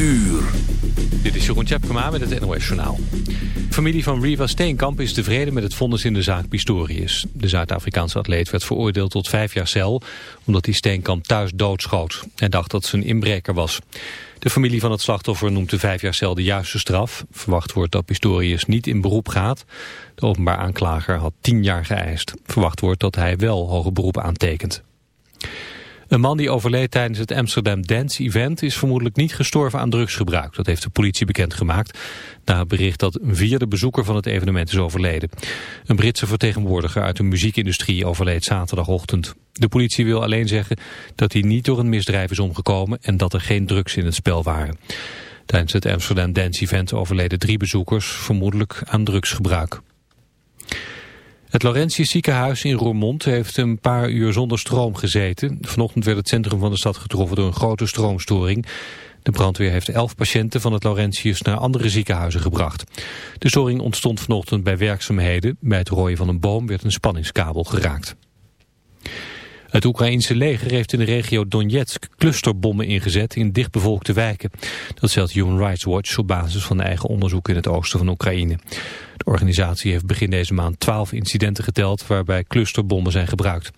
uur. Dit is Jeroen Tjepkema met het NOS Journaal. Familie van Riva Steenkamp is tevreden met het vonnis in de zaak Pistorius. De Zuid-Afrikaanse atleet werd veroordeeld tot vijf jaar cel... omdat hij Steenkamp thuis doodschoot. Hij dacht dat ze een inbreker was. De familie van het slachtoffer noemt de vijf jaar cel de juiste straf. Verwacht wordt dat Pistorius niet in beroep gaat. De openbaar aanklager had tien jaar geëist. Verwacht wordt dat hij wel hoger beroep aantekent. Een man die overleed tijdens het Amsterdam Dance Event is vermoedelijk niet gestorven aan drugsgebruik. Dat heeft de politie bekendgemaakt na het bericht dat een vierde bezoeker van het evenement is overleden. Een Britse vertegenwoordiger uit de muziekindustrie overleed zaterdagochtend. De politie wil alleen zeggen dat hij niet door een misdrijf is omgekomen en dat er geen drugs in het spel waren. Tijdens het Amsterdam Dance Event overleden drie bezoekers, vermoedelijk aan drugsgebruik. Het Laurentius ziekenhuis in Roermond heeft een paar uur zonder stroom gezeten. Vanochtend werd het centrum van de stad getroffen door een grote stroomstoring. De brandweer heeft elf patiënten van het Laurentius naar andere ziekenhuizen gebracht. De storing ontstond vanochtend bij werkzaamheden. Bij het rooien van een boom werd een spanningskabel geraakt. Het Oekraïense leger heeft in de regio Donetsk clusterbommen ingezet in dichtbevolkte wijken. Dat stelt Human Rights Watch op basis van eigen onderzoek in het oosten van Oekraïne. De organisatie heeft begin deze maand 12 incidenten geteld waarbij clusterbommen zijn gebruikt.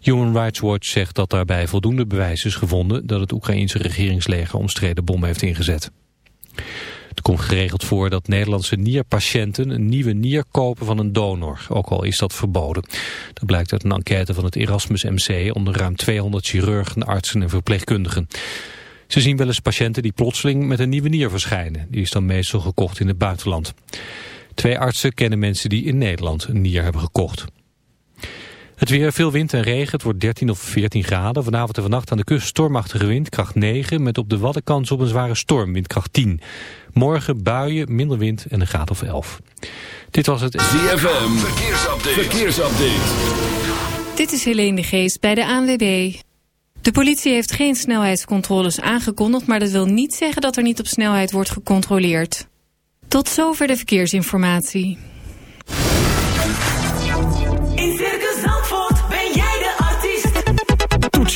Human Rights Watch zegt dat daarbij voldoende bewijs is gevonden dat het Oekraïense regeringsleger omstreden bommen heeft ingezet. Het komt geregeld voor dat Nederlandse nierpatiënten een nieuwe nier kopen van een donor, ook al is dat verboden. Dat blijkt uit een enquête van het Erasmus MC onder ruim 200 chirurgen, artsen en verpleegkundigen. Ze zien wel eens patiënten die plotseling met een nieuwe nier verschijnen. Die is dan meestal gekocht in het buitenland. Twee artsen kennen mensen die in Nederland een nier hebben gekocht. Het weer, veel wind en regen. Het wordt 13 of 14 graden. Vanavond en vannacht aan de kust stormachtige wind, kracht 9... met op de Wadden kans op een zware storm, windkracht 10. Morgen buien, minder wind en een graad of 11. Dit was het... ZFM, verkeersupdate. verkeersupdate. Dit is Helene de Geest bij de ANWB. De politie heeft geen snelheidscontroles aangekondigd... maar dat wil niet zeggen dat er niet op snelheid wordt gecontroleerd. Tot zover de verkeersinformatie.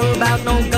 Care about no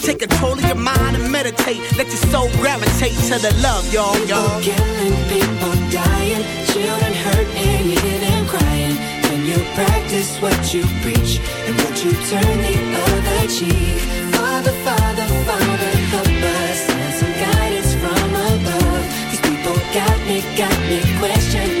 Meditate. Let your soul gravitate to the love, y'all, y'all. People killing, people dying, children hurt and you hear them crying. When you practice what you preach and what you turn the other cheek. Father, Father, Father, help us. Send some guidance from above. These people got me, got me questioning.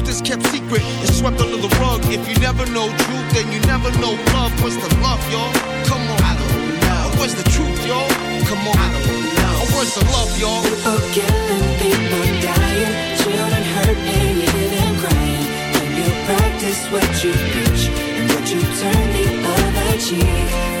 is kept secret, it's swept under the rug. If you never know truth, then you never know love. What's the love, y'all? Come on. I don't know. Where's the truth, y'all? Come on. I don't know. Where's the love, y'all? People killing, people dying, children hurt and you hear them crying. When you practice what you preach and what you turn the other cheek.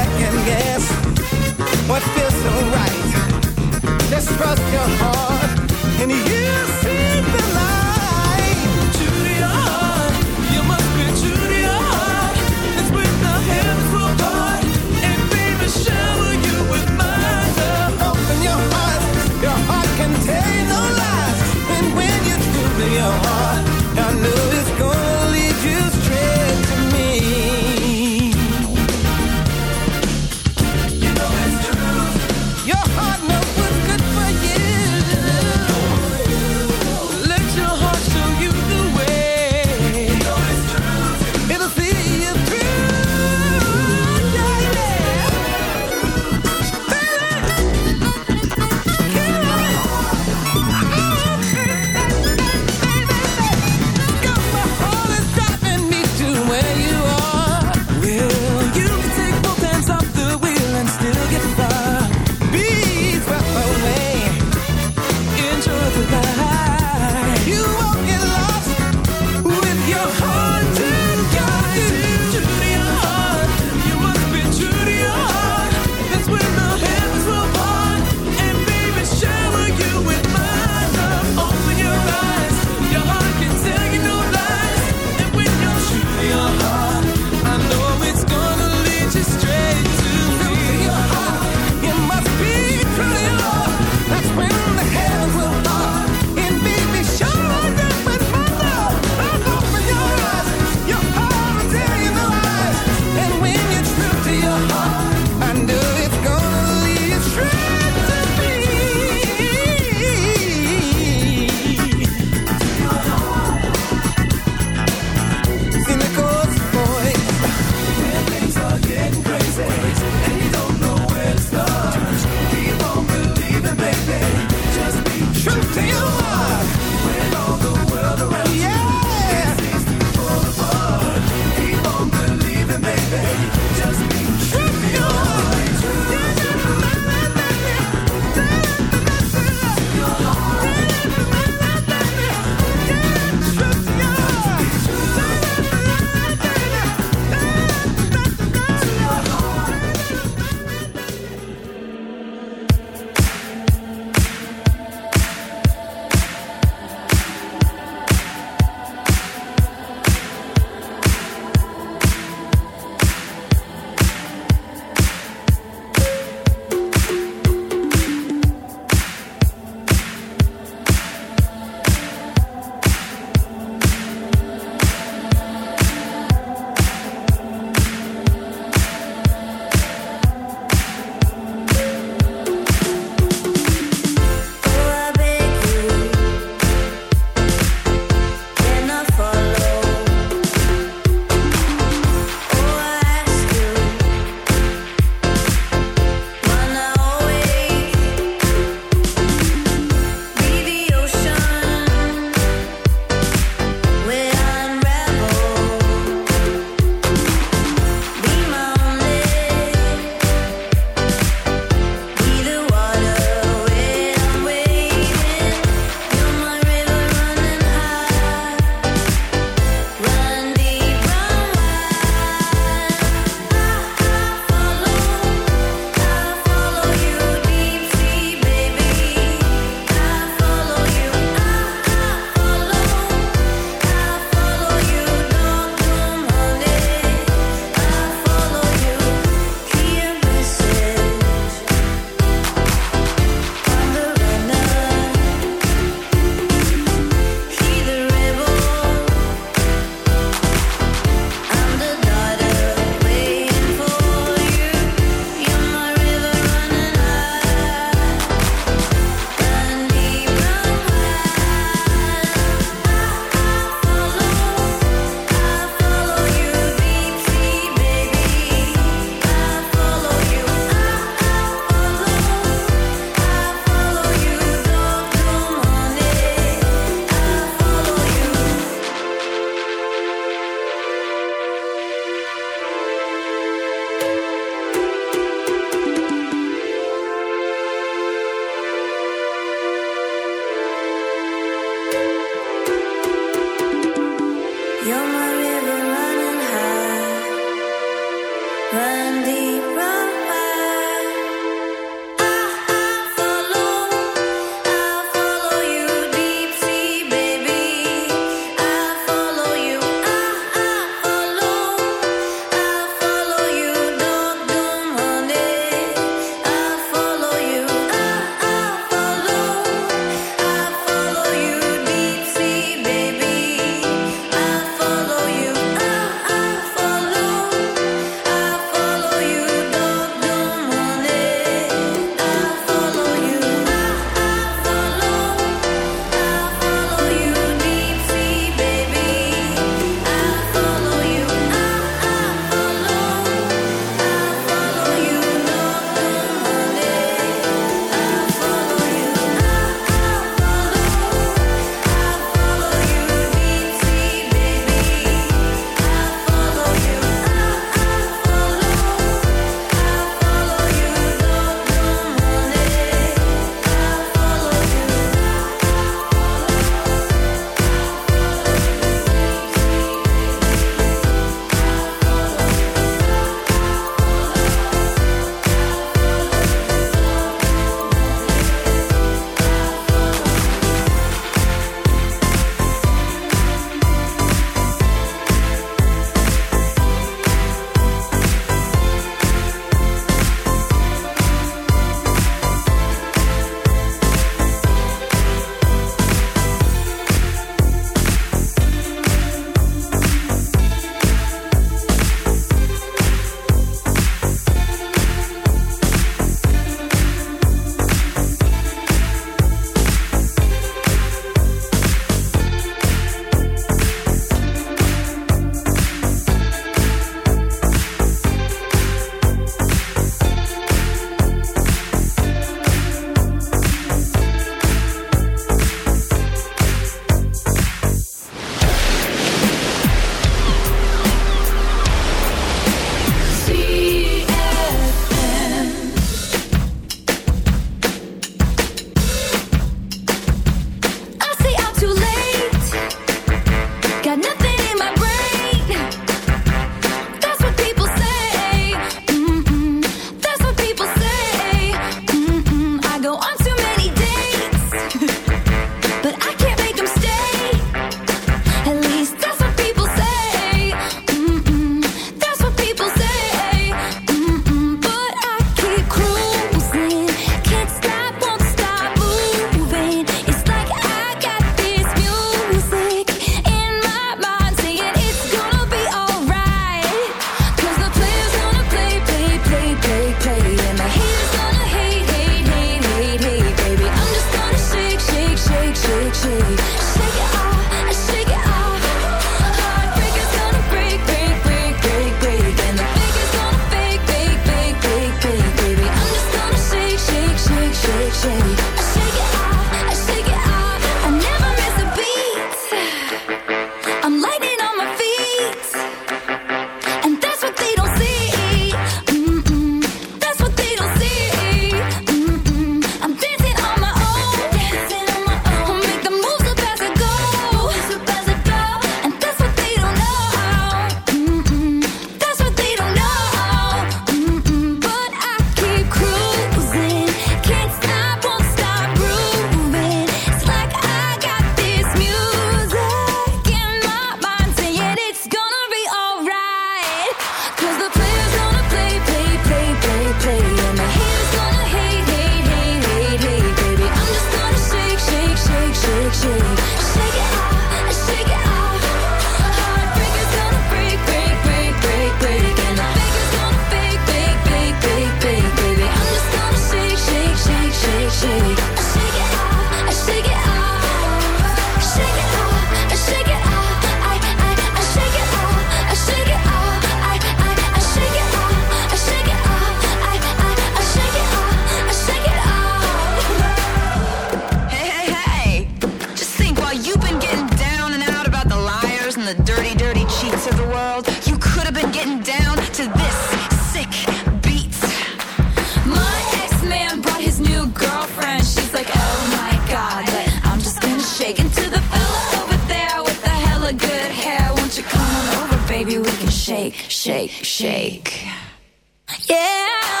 Yeah.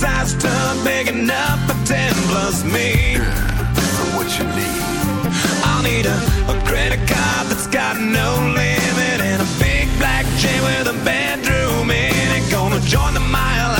size tub big enough for ten plus me. For what you need. I'll need a, a credit card that's got no limit and a big black chain with a bedroom in it. Gonna join the Mile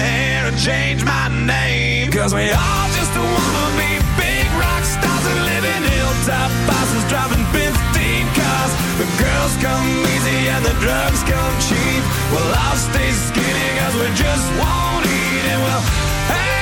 and change my name. Cause we all just wanna be big rock stars and live in hilltop houses driving 15 cars. The girls come easy and the drugs come cheap. Well, I'll stay skinny cause we just won't eat and we'll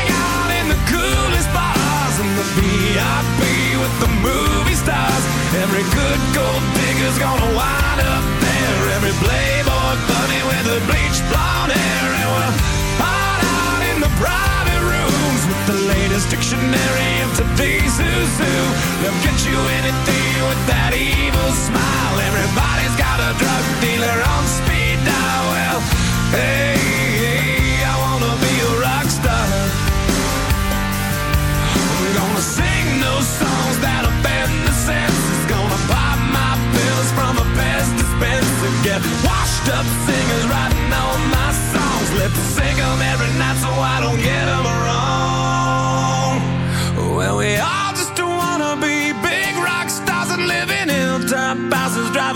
dictionary of today's who's who. They'll get you anything with that evil smile. Everybody's got a drug dealer on speed dial. Well, hey, hey, I wanna be a rock star. I'm gonna sing those songs that offend the senses. Gonna pop my pills from a Pez dispenser. Get washed up singers writing all my songs. Sync 'em every night so I don't get 'em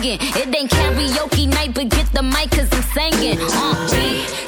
It ain't karaoke night, but get the mic cause I'm singing. Uh,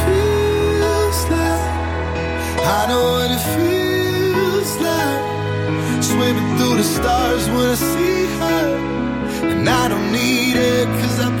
I know what it feels like. Swimming through the stars when I see her. And I don't need it cause I